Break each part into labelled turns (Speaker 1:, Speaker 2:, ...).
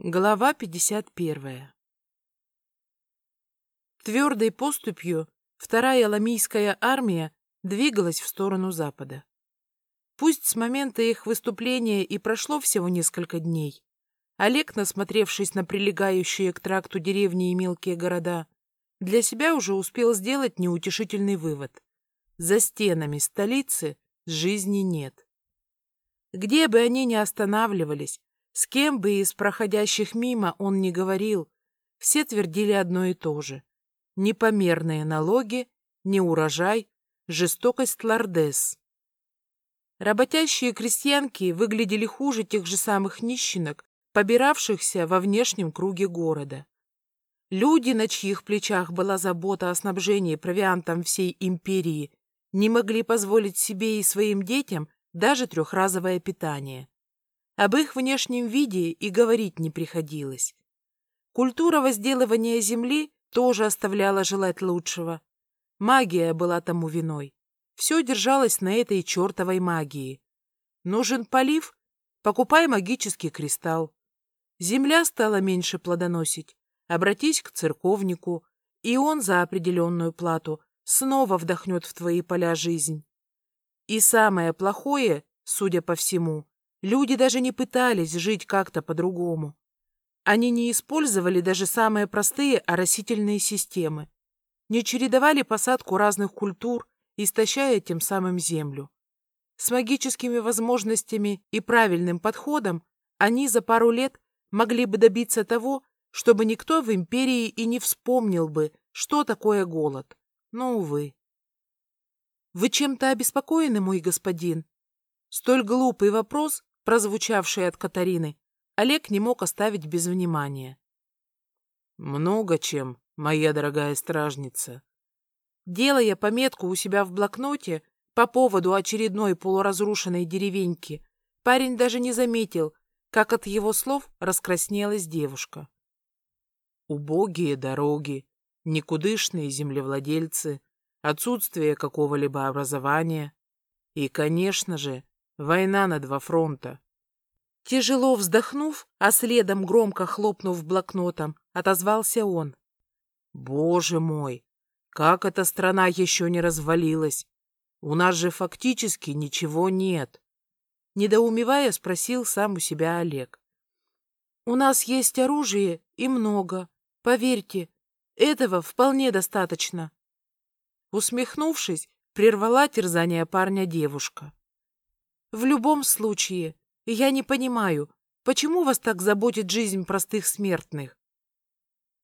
Speaker 1: Глава 51. Твердой поступью вторая ламийская армия двигалась в сторону запада. Пусть с момента их выступления и прошло всего несколько дней, Олег, насмотревшись на прилегающие к тракту деревни и мелкие города, для себя уже успел сделать неутешительный вывод. За стенами столицы жизни нет. Где бы они ни останавливались, с кем бы из проходящих мимо он ни говорил, все твердили одно и то же. Непомерные налоги, неурожай, жестокость лордес. Работящие крестьянки выглядели хуже тех же самых нищенок, побиравшихся во внешнем круге города. Люди, на чьих плечах была забота о снабжении провиантом всей империи, не могли позволить себе и своим детям даже трехразовое питание. Об их внешнем виде и говорить не приходилось. Культура возделывания земли тоже оставляла желать лучшего. Магия была тому виной. Все держалось на этой чертовой магии. Нужен полив? Покупай магический кристалл. Земля стала меньше плодоносить. Обратись к церковнику, и он за определенную плату снова вдохнет в твои поля жизнь. И самое плохое, судя по всему, Люди даже не пытались жить как-то по-другому. Они не использовали даже самые простые оросительные системы, не чередовали посадку разных культур, истощая тем самым землю. С магическими возможностями и правильным подходом они за пару лет могли бы добиться того, чтобы никто в империи и не вспомнил бы, что такое голод. Но, увы. «Вы чем-то обеспокоены, мой господин?» Столь глупый вопрос прозвучавший от Катарины, Олег не мог оставить без внимания. «Много чем, моя дорогая стражница». Делая пометку у себя в блокноте по поводу очередной полуразрушенной деревеньки, парень даже не заметил, как от его слов раскраснелась девушка. Убогие дороги, никудышные землевладельцы, отсутствие какого-либо образования и, конечно же, Война на два фронта. Тяжело вздохнув, а следом громко хлопнув блокнотом, отозвался он. Боже мой, как эта страна еще не развалилась? У нас же фактически ничего нет. Недоумевая, спросил сам у себя Олег. У нас есть оружие и много. Поверьте, этого вполне достаточно. Усмехнувшись, прервала терзание парня девушка. В любом случае, я не понимаю, почему вас так заботит жизнь простых смертных?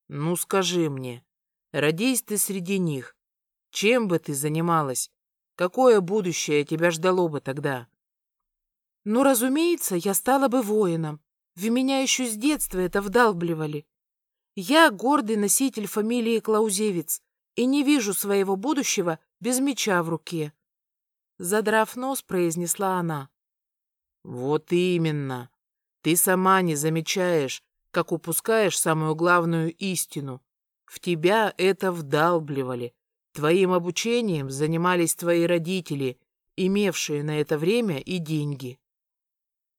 Speaker 1: Ну, скажи мне, родись ты среди них, чем бы ты занималась? Какое будущее тебя ждало бы тогда? Ну, разумеется, я стала бы воином. В меня еще с детства это вдалбливали. Я гордый носитель фамилии Клаузевец и не вижу своего будущего без меча в руке. Задрав нос, произнесла она. «Вот именно. Ты сама не замечаешь, как упускаешь самую главную истину. В тебя это вдалбливали. Твоим обучением занимались твои родители, имевшие на это время и деньги».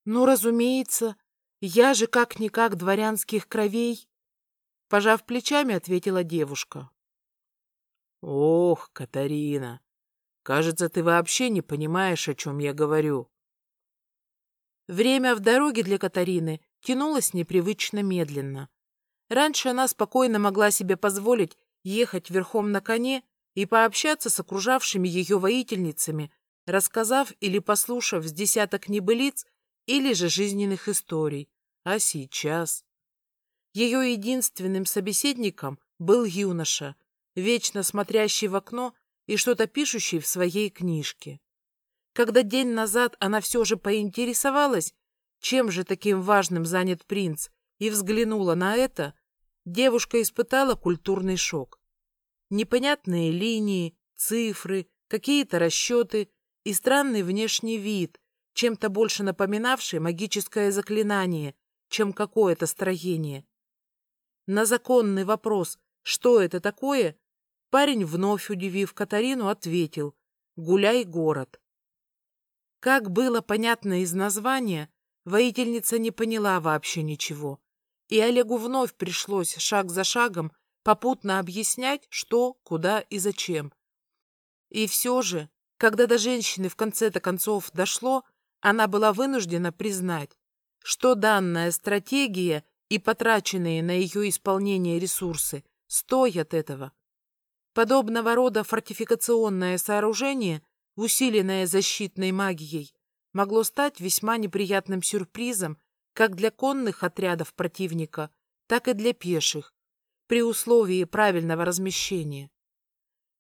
Speaker 1: «Ну, разумеется. Я же как-никак дворянских кровей». Пожав плечами, ответила девушка. «Ох, Катарина, Кажется, ты вообще не понимаешь, о чем я говорю. Время в дороге для Катарины тянулось непривычно медленно. Раньше она спокойно могла себе позволить ехать верхом на коне и пообщаться с окружавшими ее воительницами, рассказав или послушав с десяток небылиц или же жизненных историй. А сейчас... Ее единственным собеседником был юноша, вечно смотрящий в окно и что-то пишущий в своей книжке. Когда день назад она все же поинтересовалась, чем же таким важным занят принц, и взглянула на это, девушка испытала культурный шок. Непонятные линии, цифры, какие-то расчеты и странный внешний вид, чем-то больше напоминавший магическое заклинание, чем какое-то строение. На законный вопрос, что это такое, Парень, вновь удивив Катарину, ответил «Гуляй, город». Как было понятно из названия, воительница не поняла вообще ничего. и Олегу вновь пришлось шаг за шагом попутно объяснять, что, куда и зачем. И все же, когда до женщины в конце-то концов дошло, она была вынуждена признать, что данная стратегия и потраченные на ее исполнение ресурсы стоят этого. Подобного рода фортификационное сооружение, усиленное защитной магией, могло стать весьма неприятным сюрпризом как для конных отрядов противника, так и для пеших, при условии правильного размещения.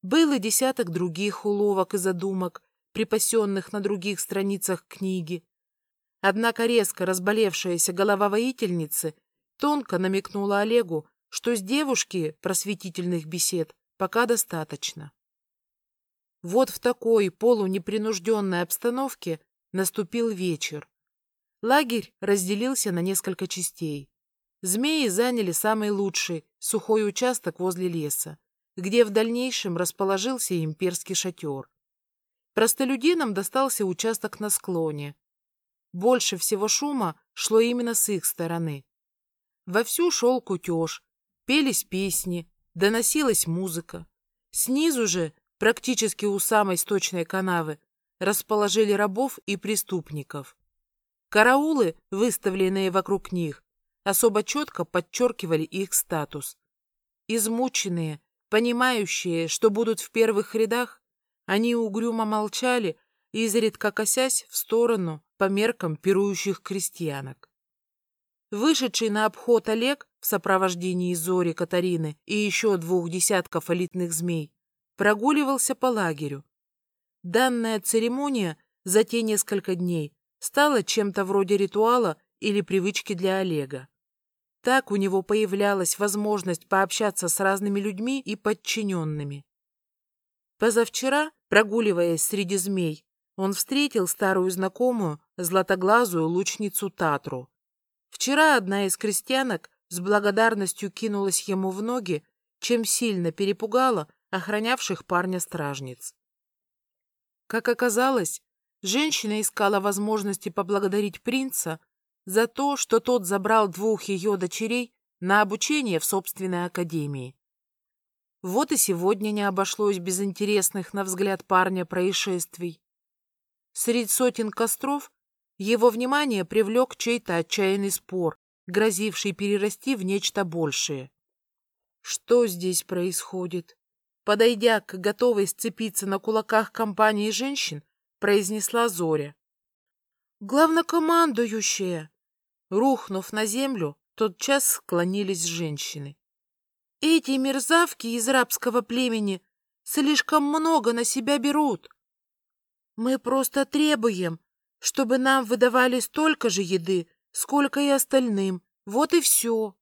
Speaker 1: Был и десяток других уловок и задумок, припасенных на других страницах книги. Однако резко разболевшаяся голова воительницы тонко намекнула Олегу, что с девушки просветительных бесед пока достаточно. Вот в такой полунепринужденной обстановке наступил вечер. Лагерь разделился на несколько частей. Змеи заняли самый лучший, сухой участок возле леса, где в дальнейшем расположился имперский шатер. Простолюдинам достался участок на склоне. Больше всего шума шло именно с их стороны. Вовсю шел кутеж, пелись песни, доносилась музыка. Снизу же, практически у самой сточной канавы, расположили рабов и преступников. Караулы, выставленные вокруг них, особо четко подчеркивали их статус. Измученные, понимающие, что будут в первых рядах, они угрюмо молчали, изредка косясь в сторону по меркам пирующих крестьянок. Вышедший на обход Олег в сопровождении Зори, Катарины и еще двух десятков элитных змей прогуливался по лагерю. Данная церемония за те несколько дней стала чем-то вроде ритуала или привычки для Олега. Так у него появлялась возможность пообщаться с разными людьми и подчиненными. Позавчера, прогуливаясь среди змей, он встретил старую знакомую, златоглазую лучницу Татру. Вчера одна из крестьянок с благодарностью кинулась ему в ноги, чем сильно перепугала охранявших парня стражниц. Как оказалось, женщина искала возможности поблагодарить принца за то, что тот забрал двух ее дочерей на обучение в собственной академии. Вот и сегодня не обошлось без интересных, на взгляд парня, происшествий. Среди сотен костров его внимание привлек чей-то отчаянный спор, грозивший перерасти в нечто большее. Что здесь происходит? Подойдя к готовой сцепиться на кулаках компании женщин, произнесла Зоря. «Главнокомандующая!» Рухнув на землю, тотчас склонились женщины. «Эти мерзавки из рабского племени слишком много на себя берут. Мы просто требуем, чтобы нам выдавали столько же еды, сколько и остальным. Вот и все!»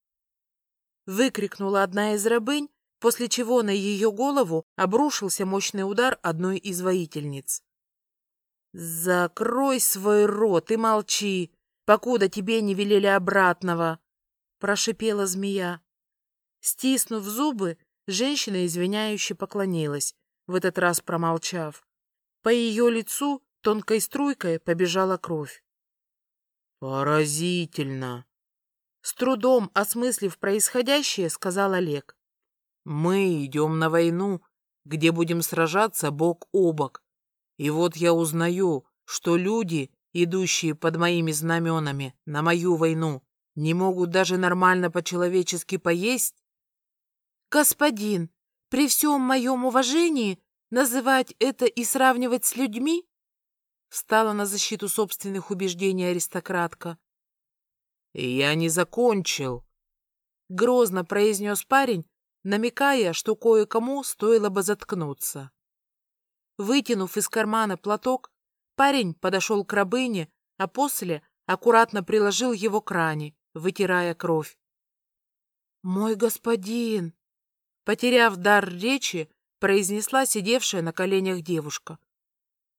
Speaker 1: Выкрикнула одна из рабынь, после чего на ее голову обрушился мощный удар одной из воительниц. «Закрой свой рот и молчи, покуда тебе не велели обратного!» — прошипела змея. Стиснув зубы, женщина извиняюще поклонилась, в этот раз промолчав. По ее лицу тонкой струйкой побежала кровь. «Поразительно!» С трудом осмыслив происходящее, сказал Олег. «Мы идем на войну, где будем сражаться бок о бок. И вот я узнаю, что люди, идущие под моими знаменами на мою войну, не могут даже нормально по-человечески поесть? Господин, при всем моем уважении называть это и сравнивать с людьми? Встала на защиту собственных убеждений аристократка. «Я не закончил», — грозно произнес парень, намекая, что кое-кому стоило бы заткнуться. Вытянув из кармана платок, Парень подошел к рабыне, а после аккуратно приложил его к ране, вытирая кровь. «Мой господин!» Потеряв дар речи, произнесла сидевшая на коленях девушка.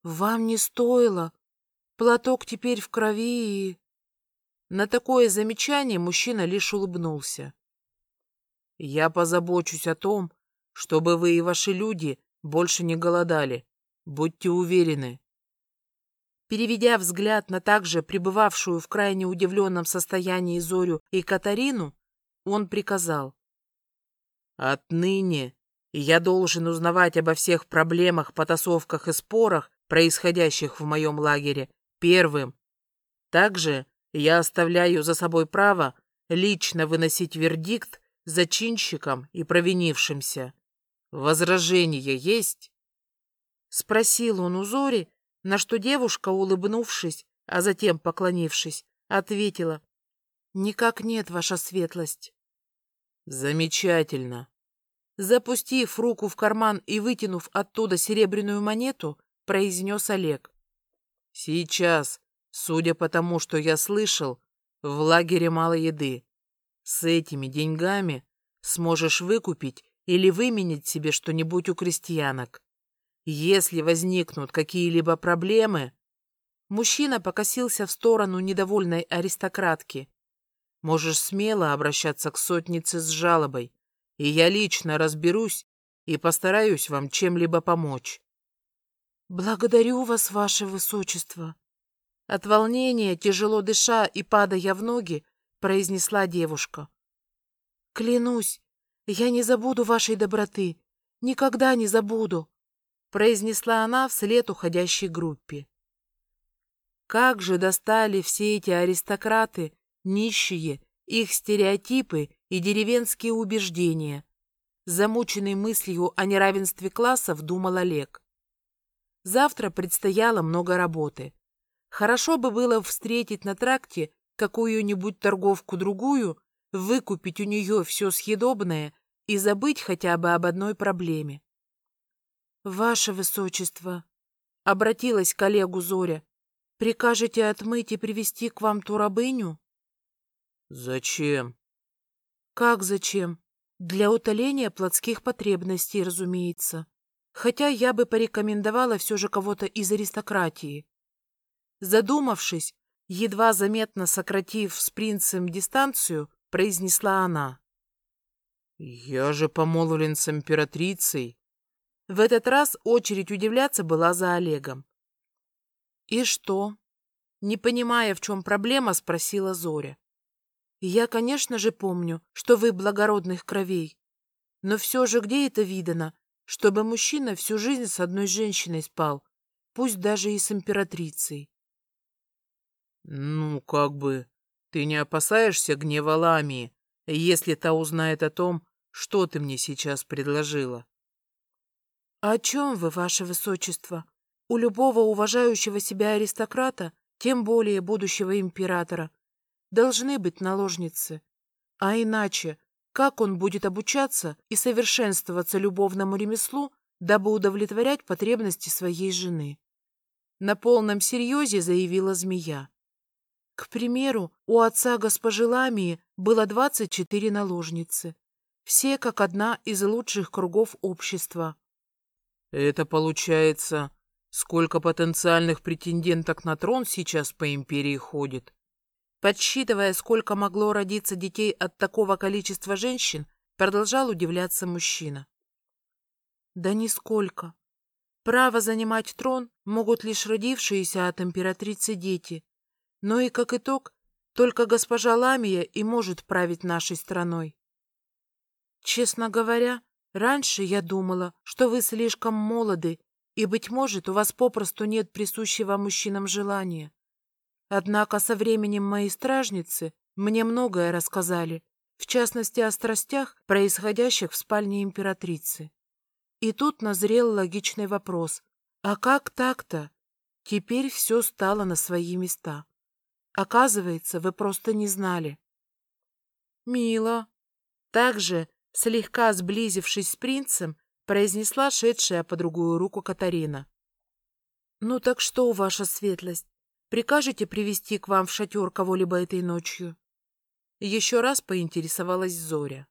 Speaker 1: «Вам не стоило. Платок теперь в крови и...» На такое замечание мужчина лишь улыбнулся. «Я позабочусь о том, чтобы вы и ваши люди больше не голодали. Будьте уверены». Переведя взгляд на также пребывавшую в крайне удивленном состоянии Зорю и Катарину, он приказал. «Отныне я должен узнавать обо всех проблемах, потасовках и спорах, происходящих в моем лагере, первым. Также я оставляю за собой право лично выносить вердикт зачинщикам и провинившимся. Возражения есть?» Спросил он у Зори, на что девушка, улыбнувшись, а затем поклонившись, ответила. «Никак нет, ваша светлость». «Замечательно». Запустив руку в карман и вытянув оттуда серебряную монету, произнес Олег. «Сейчас, судя по тому, что я слышал, в лагере мало еды. С этими деньгами сможешь выкупить или выменять себе что-нибудь у крестьянок. Если возникнут какие-либо проблемы... Мужчина покосился в сторону недовольной аристократки. Можешь смело обращаться к сотнице с жалобой, и я лично разберусь и постараюсь вам чем-либо помочь. Благодарю вас, ваше высочество. От волнения, тяжело дыша и падая в ноги, произнесла девушка. Клянусь, я не забуду вашей доброты, никогда не забуду произнесла она вслед уходящей группе. Как же достали все эти аристократы, нищие, их стереотипы и деревенские убеждения. Замученный мыслью о неравенстве классов думал Олег. Завтра предстояло много работы. Хорошо бы было встретить на тракте какую-нибудь торговку-другую, выкупить у нее все съедобное и забыть хотя бы об одной проблеме. «Ваше Высочество», — обратилась к коллегу Зоря, — «прикажете отмыть и привести к вам ту рабыню?» «Зачем?» «Как зачем? Для утоления плотских потребностей, разумеется. Хотя я бы порекомендовала все же кого-то из аристократии». Задумавшись, едва заметно сократив с принцем дистанцию, произнесла она. «Я же помолвлен с императрицей. В этот раз очередь удивляться была за Олегом. «И что?» Не понимая, в чем проблема, спросила Зоря. «Я, конечно же, помню, что вы благородных кровей. Но все же где это видано, чтобы мужчина всю жизнь с одной женщиной спал, пусть даже и с императрицей?» «Ну, как бы, ты не опасаешься гнева Ламии, если та узнает о том, что ты мне сейчас предложила?» «О чем вы, ваше высочество? У любого уважающего себя аристократа, тем более будущего императора, должны быть наложницы. А иначе, как он будет обучаться и совершенствоваться любовному ремеслу, дабы удовлетворять потребности своей жены?» На полном серьезе заявила змея. К примеру, у отца госпожи Ламии было 24 наложницы, все как одна из лучших кругов общества. Это получается, сколько потенциальных претенденток на трон сейчас по империи ходит? Подсчитывая, сколько могло родиться детей от такого количества женщин, продолжал удивляться мужчина. Да нисколько. Право занимать трон могут лишь родившиеся от императрицы дети. Но и как итог, только госпожа Ламия и может править нашей страной. Честно говоря, Раньше я думала, что вы слишком молоды, и, быть может, у вас попросту нет присущего мужчинам желания. Однако со временем мои стражницы мне многое рассказали, в частности о страстях, происходящих в спальне императрицы. И тут назрел логичный вопрос. А как так-то? Теперь все стало на свои места. Оказывается, вы просто не знали. Мило. Также слегка сблизившись с принцем, произнесла шедшая по другую руку Катарина. «Ну так что, ваша светлость, прикажете привести к вам в шатер кого-либо этой ночью?» Еще раз поинтересовалась Зоря.